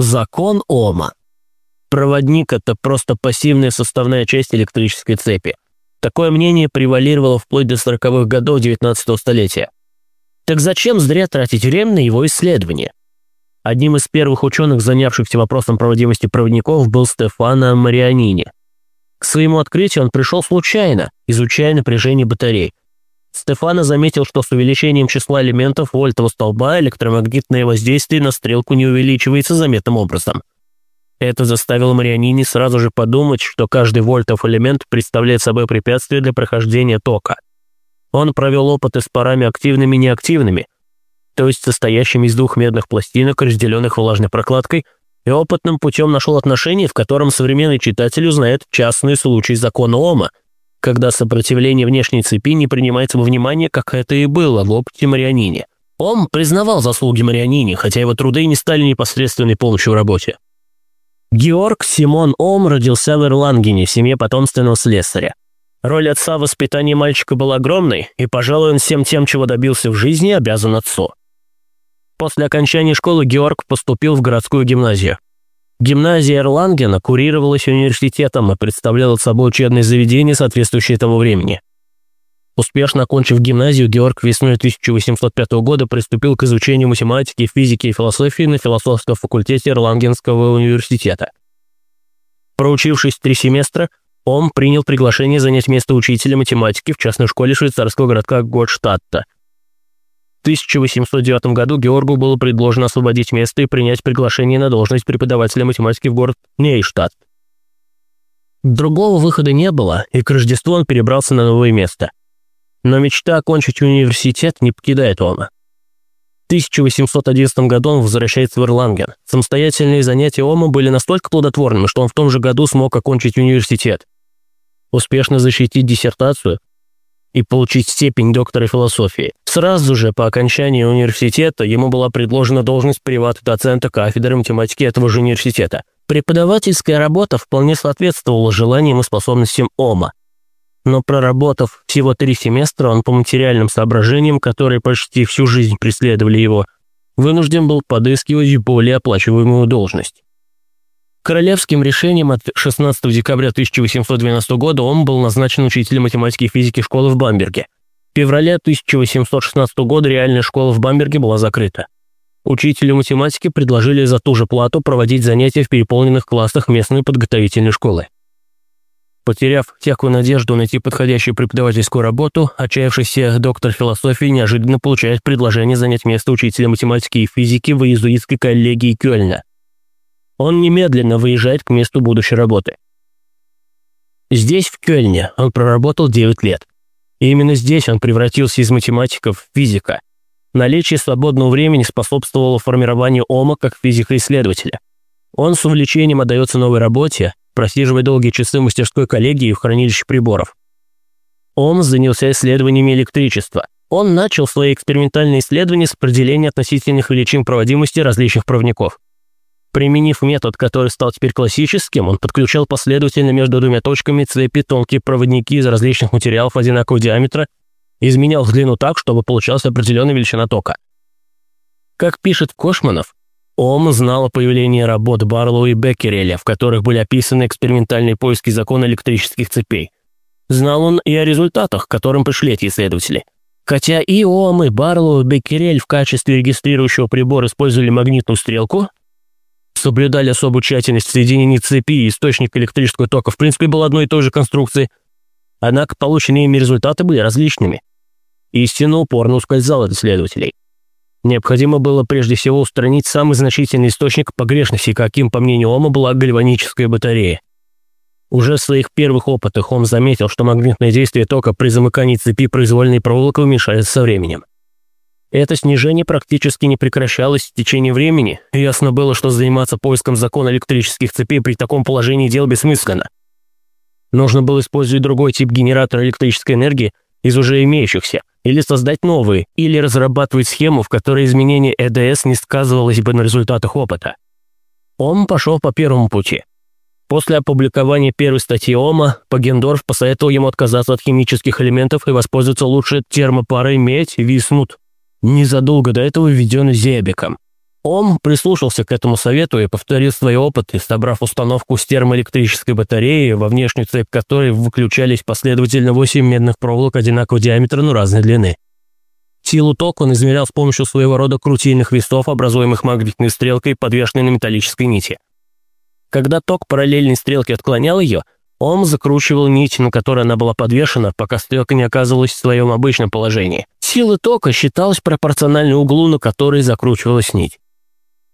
Закон Ома. Проводник – это просто пассивная составная часть электрической цепи. Такое мнение превалировало вплоть до 40-х годов 19 столетия. Так зачем зря тратить время на его исследование? Одним из первых ученых, занявшихся вопросом проводимости проводников, был Стефано Марианини. К своему открытию он пришел случайно, изучая напряжение батарей. Стефано заметил, что с увеличением числа элементов вольтового столба электромагнитное воздействие на стрелку не увеличивается заметным образом. Это заставило Марианини сразу же подумать, что каждый вольтов элемент представляет собой препятствие для прохождения тока. Он провел опыты с парами активными и неактивными, то есть состоящими из двух медных пластинок, разделенных влажной прокладкой, и опытным путем нашел отношение, в котором современный читатель узнает частный случай закона Ома, когда сопротивление внешней цепи не принимается во внимание, как это и было в опыте Марианини. Ом признавал заслуги Марианини, хотя его труды не стали непосредственной помощью в работе. Георг Симон Ом родился в Ирлангене в семье потомственного слесаря. Роль отца в воспитании мальчика была огромной, и, пожалуй, он всем тем, чего добился в жизни, обязан отцу. После окончания школы Георг поступил в городскую гимназию. Гимназия Эрлангена курировалась университетом и представляла собой учебное заведение, соответствующее тому времени. Успешно окончив гимназию, Георг весной 1805 года приступил к изучению математики, физики и философии на философском факультете Эрлангенского университета. Проучившись три семестра, он принял приглашение занять место учителя математики в частной школе швейцарского городка Готштадта – 1809 году Георгу было предложено освободить место и принять приглашение на должность преподавателя математики в город Нейштадт. Другого выхода не было, и к Рождеству он перебрался на новое место. Но мечта окончить университет не покидает Ома. В 1811 году он возвращается в Ирланген. Самостоятельные занятия Ома были настолько плодотворными, что он в том же году смог окончить университет. Успешно защитить диссертацию и получить степень доктора философии. Сразу же по окончании университета ему была предложена должность приват-доцента кафедры математики этого же университета. Преподавательская работа вполне соответствовала желаниям и способностям Ома. Но проработав всего три семестра, он по материальным соображениям, которые почти всю жизнь преследовали его, вынужден был подыскивать более оплачиваемую должность. Королевским решением от 16 декабря 1812 года он был назначен учителем математики и физики школы в Бамберге. В феврале 1816 года реальная школа в Бамберге была закрыта. Учителю математики предложили за ту же плату проводить занятия в переполненных классах местной подготовительной школы. Потеряв всякую надежду найти подходящую преподавательскую работу, отчаявшийся доктор философии неожиданно получает предложение занять место учителя математики и физики в иезуитской коллегии Кёльна. Он немедленно выезжает к месту будущей работы. Здесь, в Кёльне, он проработал 9 лет. И именно здесь он превратился из математика в физика. Наличие свободного времени способствовало формированию Ома как физика-исследователя. Он с увлечением отдается новой работе, просиживая долгие часы в мастерской коллегии и в хранилище приборов. Он занялся исследованиями электричества. Он начал свои экспериментальные исследования с определения относительных величин проводимости различных проводников. Применив метод, который стал теперь классическим, он подключал последовательно между двумя точками цепи тонкие проводники из различных материалов одинакового диаметра и изменял длину так, чтобы получалась определенная величина тока. Как пишет Кошманов, Ом знал о появлении работ Барлоу и Беккереля, в которых были описаны экспериментальные поиски закона электрических цепей. Знал он и о результатах, к которым пришли эти исследователи. Хотя и Ом, и Барлоу, и Беккерель в качестве регистрирующего прибора использовали магнитную стрелку, соблюдали особую тщательность в соединении цепи и источника электрического тока в принципе был одной и той же конструкции, однако полученные ими результаты были различными. Истина упорно ускользала от исследователей. Необходимо было прежде всего устранить самый значительный источник погрешности, каким, по мнению Ома, была гальваническая батарея. Уже в своих первых опытах он заметил, что магнитное действие тока при замыкании цепи произвольной проволокой уменьшается со временем. Это снижение практически не прекращалось в течение времени, ясно было, что заниматься поиском закона электрических цепей при таком положении дел бессмысленно. Нужно было использовать другой тип генератора электрической энергии из уже имеющихся, или создать новые, или разрабатывать схему, в которой изменение ЭДС не сказывалось бы на результатах опыта. Он пошел по первому пути. После опубликования первой статьи ОМА, Пагендорф посоветовал ему отказаться от химических элементов и воспользоваться лучше термопарой медь-виснут незадолго до этого введенный Зебеком. Ом прислушался к этому совету и повторил свои опыты, собрав установку с термоэлектрической батареей, во внешнюю цепь которой выключались последовательно 8 медных проволок одинакового диаметра, но разной длины. Силу тока он измерял с помощью своего рода крутильных весов, образуемых магнитной стрелкой, подвешенной на металлической нити. Когда ток параллельной стрелке отклонял ее, Ом закручивал нить, на которой она была подвешена, пока стрелка не оказывалась в своем обычном положении. Сила тока считалась пропорциональной углу, на который закручивалась нить.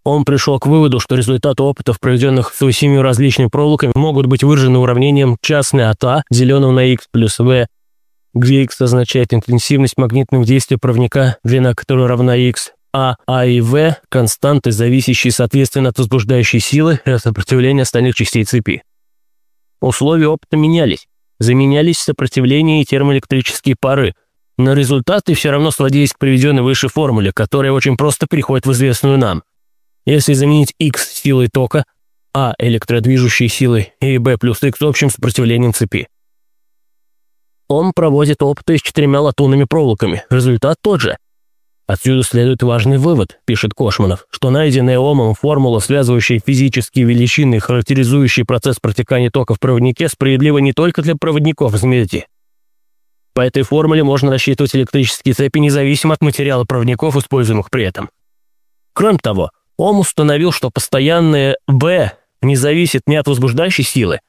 Он пришел к выводу, что результаты опытов, проведенных с восемью различными проволоками, могут быть выражены уравнением частной от А, деленного на x плюс v, где x означает интенсивность магнитного действия проводника, длина которой равна x, а, А и В – константы, зависящие соответственно от возбуждающей силы и от сопротивления остальных частей цепи. Условия опыта менялись. Заменялись сопротивление и термоэлектрические пары, но результаты все равно сводились к приведенной выше формуле, которая очень просто переходит в известную нам – если заменить x силой тока, а электродвижущей силой и b плюс x общим сопротивлением цепи. Он проводит опыты с четырьмя латунными проволоками. Результат тот же. Отсюда следует важный вывод, пишет Кошманов, что найденная Омом формула, связывающая физические величины, характеризующие процесс протекания тока в проводнике, справедлива не только для проводников, заметьте. По этой формуле можно рассчитывать электрические цепи независимо от материала проводников, используемых при этом. Кроме того, Ом установил, что постоянное «Б» не зависит ни от возбуждающей силы,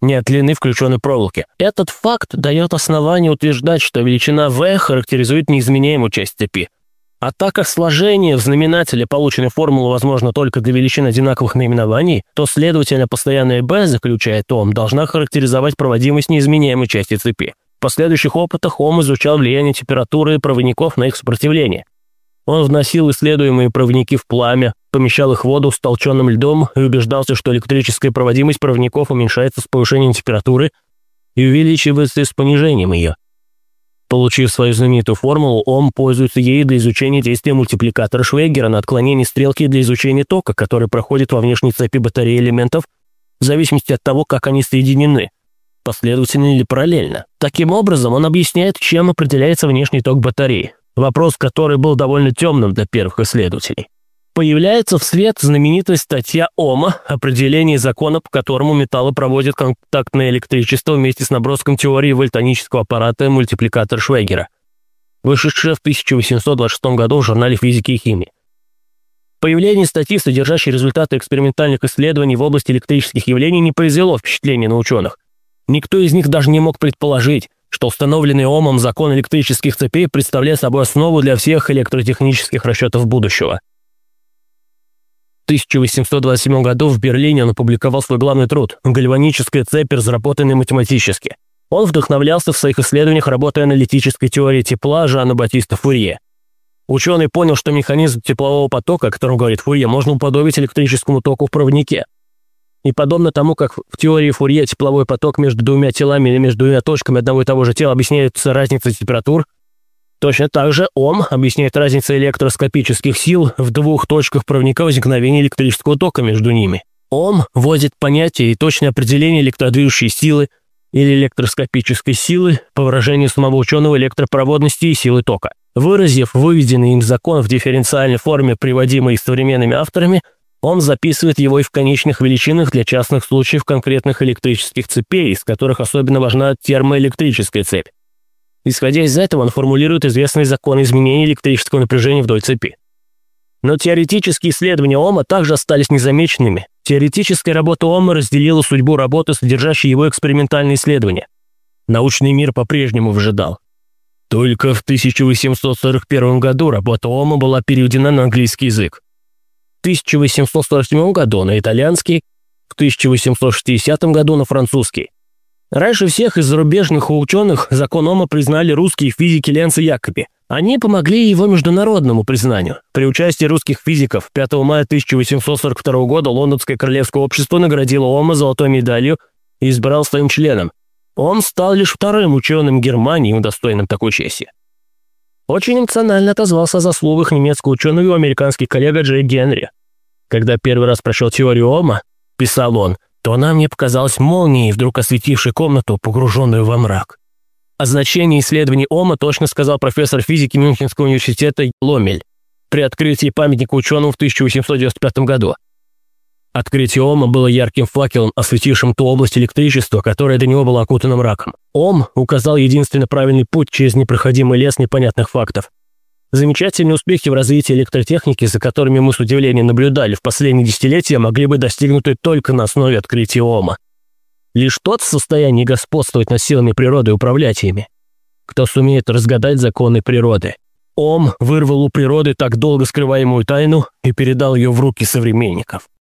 ни от длины включенной проволоки. Этот факт дает основание утверждать, что величина V характеризует неизменяемую часть цепи. А так как сложение в знаменателе полученной формулы возможно только для величин одинаковых наименований, то, следовательно, постоянная B, заключает Ом, должна характеризовать проводимость неизменяемой части цепи. В последующих опытах Ом изучал влияние температуры проводников на их сопротивление. Он вносил исследуемые проводники в пламя, помещал их в воду с толченым льдом и убеждался, что электрическая проводимость проводников уменьшается с повышением температуры и увеличивается с понижением ее. Получив свою знаменитую формулу, Ом пользуется ею для изучения действия мультипликатора Швейгера на отклонение стрелки для изучения тока, который проходит во внешней цепи батареи элементов в зависимости от того, как они соединены, последовательно или параллельно. Таким образом, он объясняет, чем определяется внешний ток батареи, вопрос который был довольно темным для первых исследователей появляется в свет знаменитая статья Ома «Определение закона, по которому металлы проводят контактное электричество вместе с наброском теории вольтонического аппарата мультипликатор Швейгера», вышедшая в 1826 году в журнале физики и химии. Появление статьи, содержащей результаты экспериментальных исследований в области электрических явлений, не произвело впечатления на ученых. Никто из них даже не мог предположить, что установленный Омом закон электрических цепей представляет собой основу для всех электротехнических расчетов будущего – 1827 году в Берлине он опубликовал свой главный труд «Гальваническая цепь, разработанная математически». Он вдохновлялся в своих исследованиях работой аналитической теории тепла Жана Батиста Фурье. Ученый понял, что механизм теплового потока, о котором говорит Фурье, можно уподобить электрическому току в проводнике. И подобно тому, как в теории Фурье тепловой поток между двумя телами или между двумя точками одного и того же тела объясняется разницей температур, Точно так же Ом объясняет разницу электроскопических сил в двух точках проводника возникновения электрического тока между ними. Ом вводит понятие и точное определение электродвижущей силы или электроскопической силы по выражению самого ученого электропроводности и силы тока. Выразив выведенный им закон в дифференциальной форме, приводимой современными авторами, он записывает его и в конечных величинах для частных случаев конкретных электрических цепей, из которых особенно важна термоэлектрическая цепь. Исходя из этого, он формулирует известные законы изменения электрического напряжения вдоль цепи. Но теоретические исследования Ома также остались незамеченными. Теоретическая работа Ома разделила судьбу работы, содержащей его экспериментальные исследования. Научный мир по-прежнему выжидал. Только в 1841 году работа Ома была переведена на английский язык. В 1847 году на итальянский, в 1860 году на французский. Раньше всех из зарубежных ученых закон Ома признали русские физики Ленц и Якоби. Они помогли его международному признанию. При участии русских физиков 5 мая 1842 года Лондонское королевское общество наградило Ома золотой медалью и избрал своим членом. Он стал лишь вторым ученым Германии, удостоенным такой чести. Очень эмоционально отозвался о заслугах немецкого ученого американский коллега Джей Генри. Когда первый раз прочел теорию Ома, писал он, то она мне показалась молнией, вдруг осветившей комнату, погруженную во мрак. О значении исследований Ома точно сказал профессор физики Мюнхенского университета Ломель. при открытии памятника ученым в 1895 году. Открытие Ома было ярким факелом, осветившим ту область электричества, которая до него была окутана мраком. Ом указал единственно правильный путь через непроходимый лес непонятных фактов. Замечательные успехи в развитии электротехники, за которыми мы с удивлением наблюдали в последние десятилетия, могли быть достигнуты только на основе открытия Ома. Лишь тот в состоянии господствовать над силами природы и управлять ими, кто сумеет разгадать законы природы. Ом вырвал у природы так долго скрываемую тайну и передал ее в руки современников.